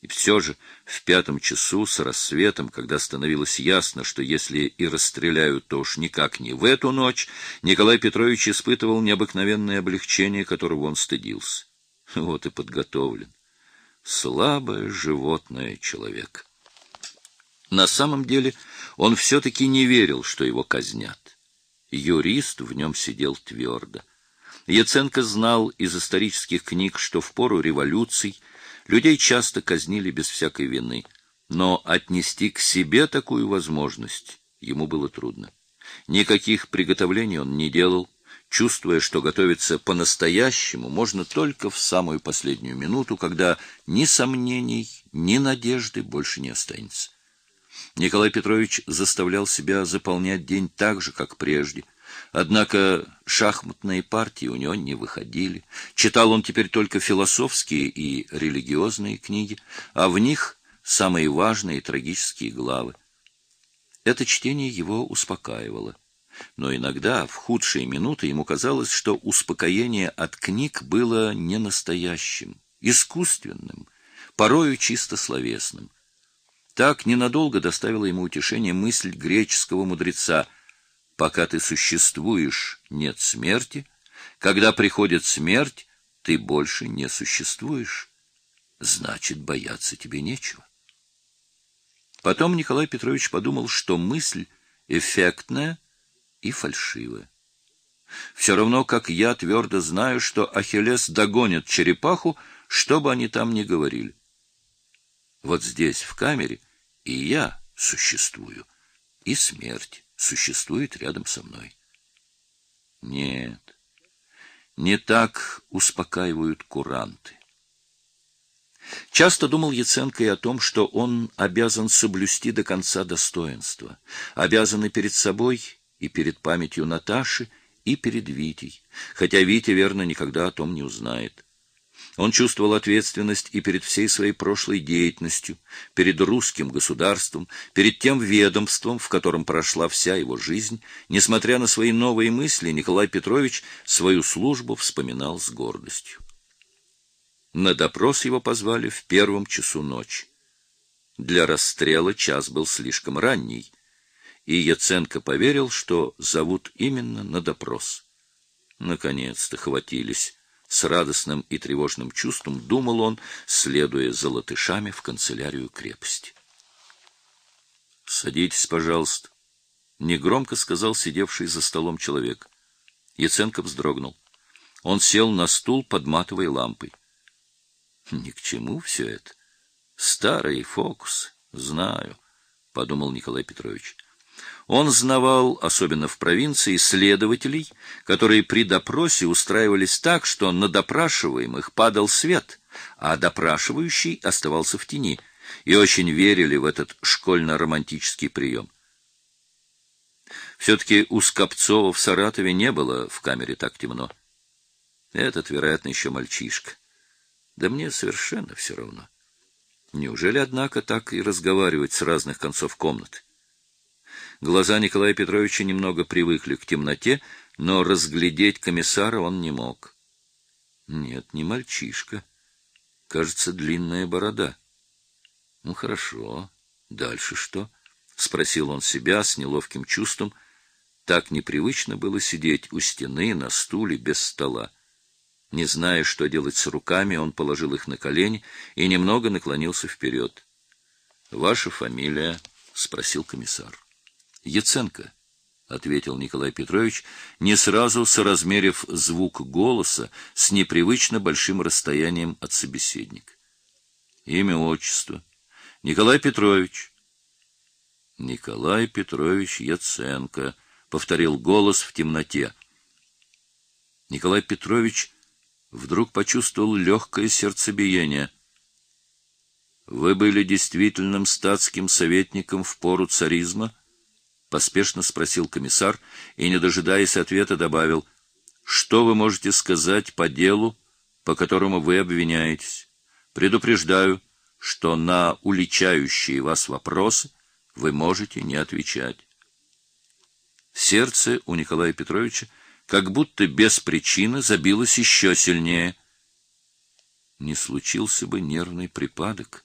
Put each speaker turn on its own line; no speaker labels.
И все же в пятом часу с рассветом, когда становилось ясно, что если и расстреляют, то уж никак не в эту ночь, Николай Петрович испытывал необыкновенное облегчение, которого он стыдился. Вот и подготовлен. Слабое животное человек. На самом деле он все-таки не верил, что его казнят. Юрист в нем сидел твердо. Яценко знал из исторических книг, что в пору революций людей часто казнили без всякой вины, но отнести к себе такую возможность ему было трудно. Никаких приготовлений он не делал, чувствуя, что готовиться по-настоящему можно только в самую последнюю минуту, когда ни сомнений, ни надежды больше не останется. Николай Петрович заставлял себя заполнять день так же, как прежде. Однако шахматные партии у него не выходили. Читал он теперь только философские и религиозные книги, а в них самые важные трагические главы. Это чтение его успокаивало. Но иногда, в худшие минуты, ему казалось, что успокоение от книг было не настоящим, искусственным, порою чисто словесным. Так ненадолго доставила ему утешение мысль греческого мудреца «Пока ты существуешь, нет смерти, когда приходит смерть, ты больше не существуешь, значит, бояться тебе нечего». Потом Николай Петрович подумал, что мысль эффектная и фальшивая. Все равно, как я твердо знаю, что Ахиллес догонит черепаху, что бы они там ни говорили. Вот здесь, в камере, и я существую, и смерть существует рядом со мной. Нет, не так успокаивают куранты. Часто думал Яценко и о том, что он обязан соблюсти до конца достоинство, обязан и перед собой, и перед памятью Наташи, и перед Витей, хотя Витя, верно, никогда о том не узнает. Он чувствовал ответственность и перед всей своей прошлой деятельностью, перед русским государством, перед тем ведомством, в котором прошла вся его жизнь. Несмотря на свои новые мысли, Николай Петрович свою службу вспоминал с гордостью. На допрос его позвали в первом часу ночи. Для расстрела час был слишком ранний, и Яценко поверил, что зовут именно на допрос. Наконец-то хватились с радостным и тревожным чувством думал он, следуя за латышами в канцелярию крепости. «Садитесь, пожалуйста», — негромко сказал сидевший за столом человек. Яценко вздрогнул. Он сел на стул под матовой лампой. «Ни к чему все это. Старый фокус, знаю», — подумал Николай Петрович. Он знавал, особенно в провинции, следователей, которые при допросе устраивались так, что на допрашиваемых падал свет, а допрашивающий оставался в тени, и очень верили в этот школьно-романтический прием. Все-таки у Скопцова в Саратове не было в камере так темно. Этот, вероятно, еще мальчишка. Да мне совершенно все равно. Неужели, однако, так и разговаривать с разных концов комнаты? Глаза Николая Петровича немного привыкли к темноте, но разглядеть комиссара он не мог. Нет, не мальчишка. Кажется, длинная борода. Ну, хорошо. Дальше что? Спросил он себя с неловким чувством. Так непривычно было сидеть у стены, на стуле, без стола. Не зная, что делать с руками, он положил их на колени и немного наклонился вперед. — Ваша фамилия? — спросил комиссар. Яценко, — ответил Николай Петрович, не сразу соразмерив звук голоса с непривычно большим расстоянием от собеседника. Имя, отчество. Николай Петрович. Николай Петрович Яценко, — повторил голос в темноте. Николай Петрович вдруг почувствовал легкое сердцебиение. Вы были действительным статским советником в пору царизма? — поспешно спросил комиссар и, не дожидаясь ответа, добавил, «Что вы можете сказать по делу, по которому вы обвиняетесь? Предупреждаю, что на уличающие вас вопросы вы можете не отвечать». Сердце у Николая Петровича как будто без причины забилось еще сильнее. Не случился бы нервный припадок,